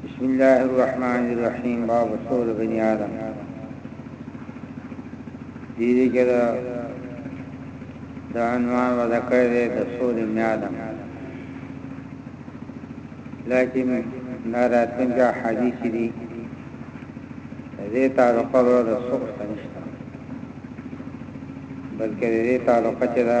بسم الله الرحمن الرحیم باب سول بنی آدم دیدی که دا دا عنوان و ذکر دی دا سول ابن آدم لیکن ناراتن کا حدیثی دی دې تعلق ورو د سوق نشته بلکې دې تعلق چې دا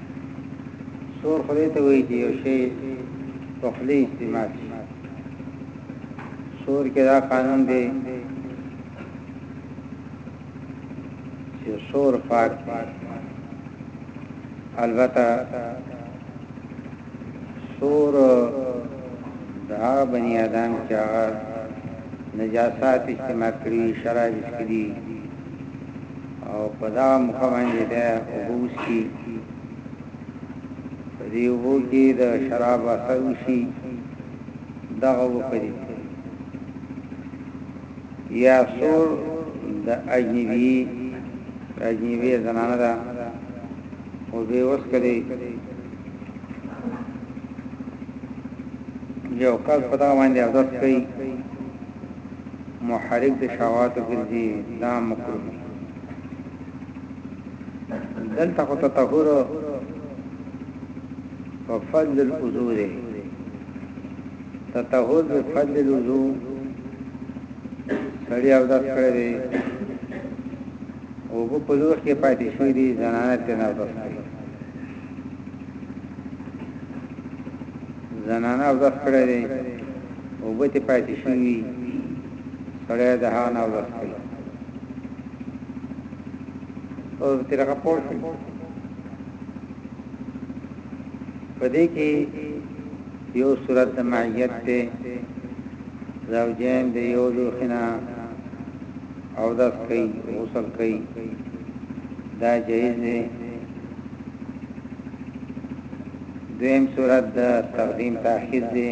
سور خو دې ته وایي چې یو شی په خولې استعمال شي. سور کې دا قانون دی چې سور پاک دی. البته سور دا بنی آدم چې نجاسات استعمال کړي شراب اسکري او په دا مخه باندې به اوبه وسکي په دې اوبو کې د شراب اثر وشي دغه وکړي یا سور د اجنبي اجنبي زنانه ده او به وسکړي یو کس پتا باندې اودس کوي محرک د شهواتو ګرځي دا مکروه دي دلته خو تطهر په فضل الوضو دی تطهر په فضل الوضو سړی او داس کړی دی او په لوخ کې پاتې شوی دی زنانه ته نه وسته زنانه او دس کړی دی او بتی پاتی شوی سړی د هغه نه او دس کړی او تیرغه پور شو په دې کې یو صورت د معیت ته زوجین د یو لوخنا او دس کوي غسل کوي دا جایز دی دویم صورت د تقدیم تاخیر دی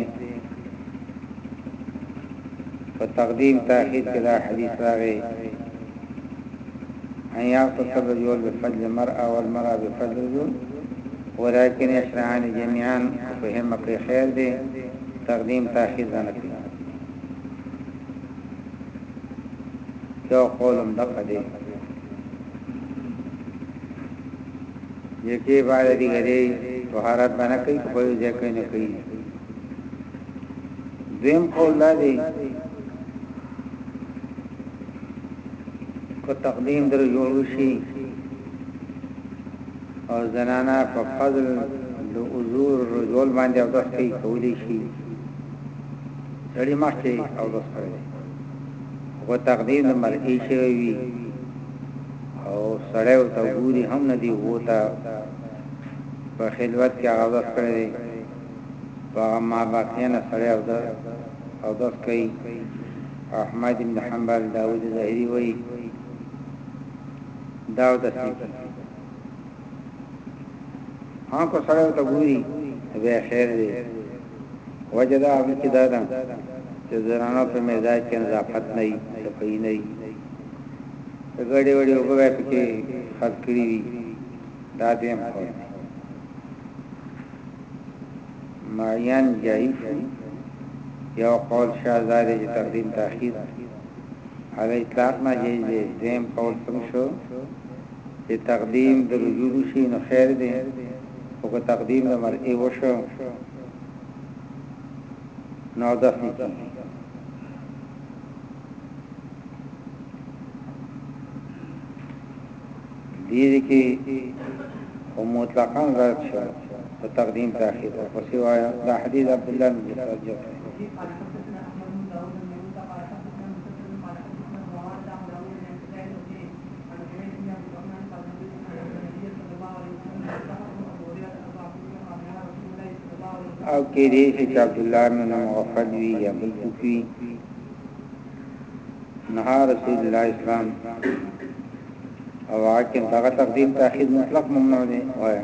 په تقدیم تاخیر کې دا حدیث راغی ان یغتسل رجل بفضل المرأة والمرأة بفضل الرجل ولكن يشرعان جميعا فهم کې خیر دی تقدیم تاخیر نه کوي یو قولم دقه دی یکې بعد دی غری طهارت باندې کوي په یو ځای کې نه کوي دیم قول دا دی کو تقدیم در جوړ شي او زنانا په فضل د حضور رجول باندې او داس کوي کولی شي سړی مخکې او داس کوي خو که تقدیر د مرکې شوی وي او سړی ورته ګوري هم نه دې اوبو ته په خلوت کې هغه اودس کړی دی په هغه مابقینه سړی اودس کوي احمد بن حنبل داود ظهری وایي دا اودس لیکي هغه سړی ورته ګوري بیا خیر دی وجه دا هغه کې دا ده چې زنانو په مزاج کې نظافت نه وي صفائی نه وي غړي وړي وګوي پکې خاص کړی وي دا دې هم خو معین جایف یو قول شاذار چې تقدیم تاخير علي اطلاق نه جایز دی دیم قول څنګه شو چې تقدیم د رجوع شي نو خیر دی خو که تقديم د مرئي وشو نو اودس نه کيږي ديري کې او مطلقاً رد شو په تقديم تاخير او پسې وایا دا حديث عبد الله بن مسعود جو او کې دې شي چې عبد الله بن مغفل وی یا بل څوک وی نه رسول الله اسلام او حاکم دغه تقدیم تاخير مطلق ممنوع دی وایا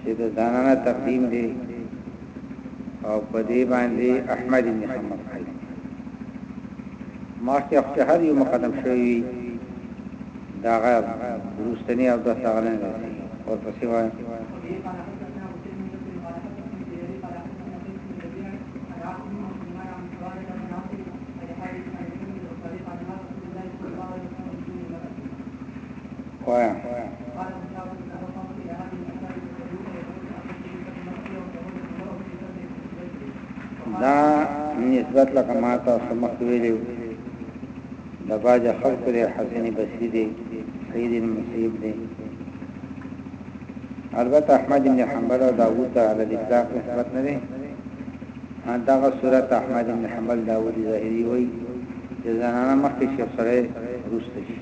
چې د زنانه تقدیم دی او په دې باندې احمد بن حنبل کوي ماخه وخت هر یو مقدم شوی دا غیر روستنی او د ساغلن راځي او په سیوا دا نسبت لکه ما تاسو مخ ویلو د باج خلق لري حسن بصری دی سید المسیب دی البته احمد بن حنبل او داوود ته علی الاطلاق نسبت نه دی دغه صورت احمد بن حنبل داوود ظاهری وی چې زنانه مخکې شي سره روسته شي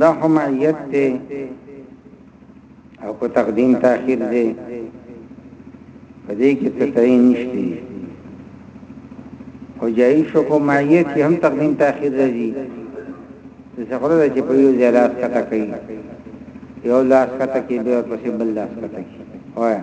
دا خو معیت دی او کو تقدیم تاخیر دی په دې کې تصحیح نشته او جای شو کو معیت کې هم تقدیم تاخیر راځي څه خبره ده چې په یو ځای لاس کته کوي یو لاس کته کې به پسې بل لاس کته کوي وایا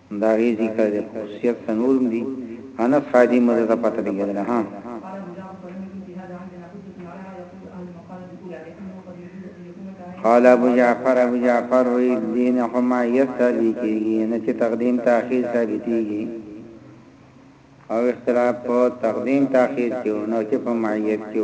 د هغې ذکر دی خو سياق ته نور هم دي انس خادم مزه ته پته لګېدله ها. قال ابو جعفر ابو جعفر وی دین حما یستلی کیږي نه چې تقدیم تاخير ثابتيږي او اختلاف په تقدیم تاخير کې نو چې په معیت کې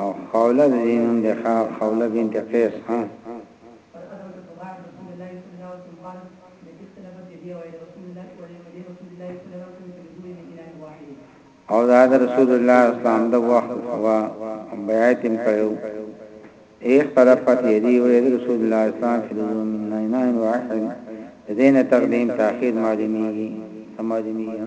او خوله د دې نوم دی ښا خوله بنت قیس ها. او دا د رسول الله اسلام د وخت و بیعت هم کړو ایخ طرفت یدی و ید رسول الله اسلام فی دوم نینان واحد دین تقدیم تاخیر معلومیگی سماجمیگی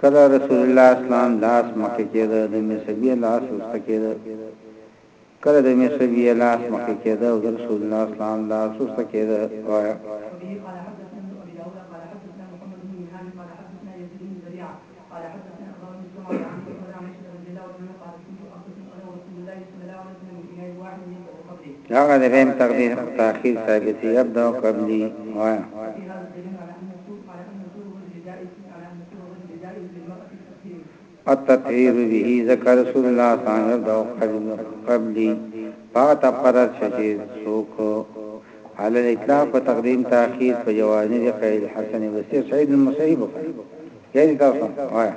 کله رسول الله اسلام لاس مخکې کېده د مصعبیه لاس وروسته کېده کله د مصعبیه لاس مخکې کېده او د رسول الله اسلام لاس وروسته کېده وایه هغه د بهم تقدیر تاخير ثابتي يبدو قبلي وایا التطهير به ذکر رسول الله صلی الله علیه وسلم قبلی فقط فرض شجی سوک على الاطلاق په تقدیم تاخير په جوانی دی قید حسن بصری سعید المسیب وکړه یعنی تاسو وایا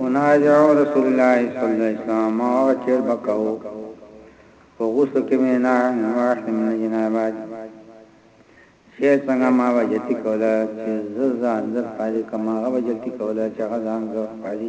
اناجع رسول الله صلی الله علیه وسلم ما چر بکاو په غوسه کې مې نه واش من جنابات چې څنګه ما وجتی کوله چې زړه ځان در پالي کما وجتی کوله چې غزان زو پالي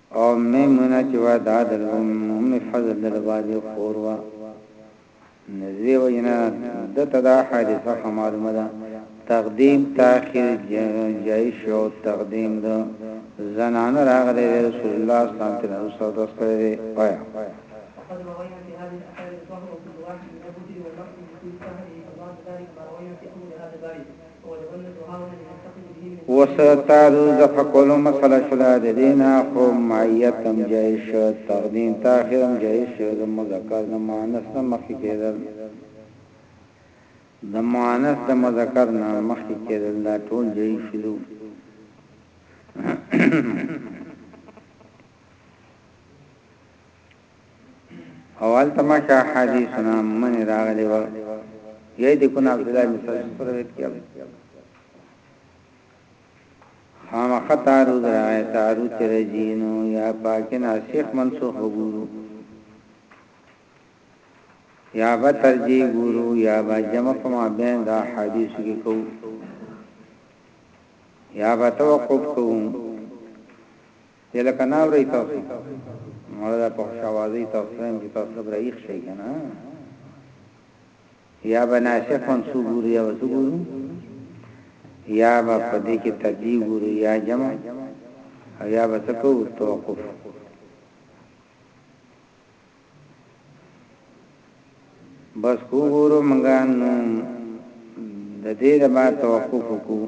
او میمونه چې وه دا د ام فضل د لبادې خور وه نو ددې وجې نه ده ته دا حادثه ښه معلومه ده تقدیم تاخیر جایز شو تقدیم ده زنانه راغلی دی رسول الله صلی الله علیه وسلم او داس کړی دی وایا وقد روينا في هذه الاحاديث الظهر وكل واحد من الوتر والمغرب بكل سهره فبعض ذلك ما روينا في اول هذا الباب اوس تا دوزخ کولو مسله شوله ددې نه خو معیت هم جائز شو تقدیم تاخیر هم جائز شو د مذکر د مؤنث نه مخکې کیدل د مؤنث د مذکر نه مخکې کیدل دا ټول جائز شو او هلته ما شا حدیثنا من راغلی و یی د کون عبد الله بن سعد پر ویت کیو خام خطارو درائے تارو ترجینو یا پاکن اسیخ منسوخ گورو یا با ترجی گورو یا با جمع کما بین دا حدیث کی کو یا با توقف کوم دی لکه نه اورئ تاسو مړه ده په خوش اوازۍ تاسو ته وایم چې تاسو لږ رایښ شئ که نه یا به ناسخ منصوب ګورو یا به څه ګورو یا به په دې کې ترجیح ګورو یا جمع او یا به څه کوو توقف بس کو ګورو مونږه نو د دې د ما توقف وکړو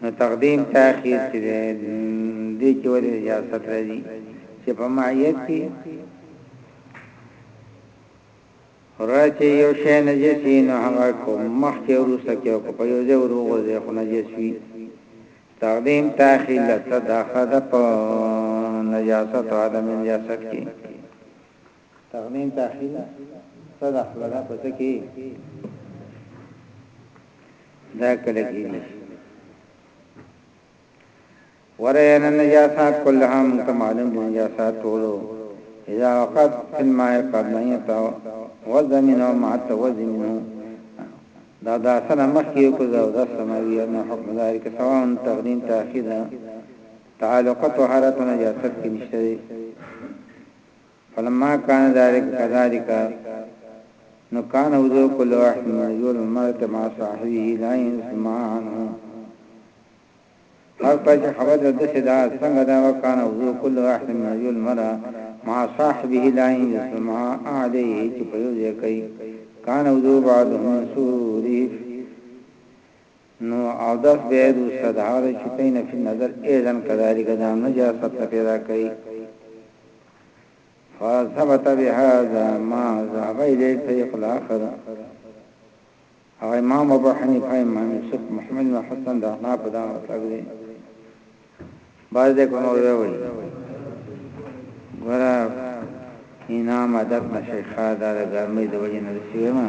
نو تقدیم تاخیر چې دی دې کې ولې نجاست راځي چې په معیت کې راته یو شی نجسی نو هغه کو مخ کې ورسته کې کو په یو ځای وروغه ځای خو نجسی تقدیم تاخیر لته داخه د په نجاست او عدم نجاست کې تغنين تاخيل څه ده خوله ده په څه کې دا کله کېږي ورينا النجاسات كلها منت معلوم دي نجاسات ټولو اذا وقت في الماء قبل ان يتوز منه مع التوز منه دا دا سنه مخکې کو دا د سماوي نه حکم ذلك سواء تقديم تاخير تعلق طهارت نجاست کې نشته فلما کان ذلک کذالک نو کان وضو کل واحد من رجول المرت مع صاحبه لا ينسمانه هر پچ خبر د صدا څنګه دا وکان وضو کل واحد من رجول مرا مع صاحبه لا ينسما عليه چې په یو ځای کوي کان وضو بعد منصوره نو اودس به يې د وسته د هغه د چوکۍ نه فی نظر ايضا کذالک د هم نجاست نه پيدا کوي فثبت بهذا ما ذهب اليه الفريق الاخر او امام ابو حنیفه امام یوسف محمد بن حسن د احناف دا مطلب دی باز دې کوم وی وی ګورا انعام ادب نشي خاله د ګرمۍ د وجې نه شي ما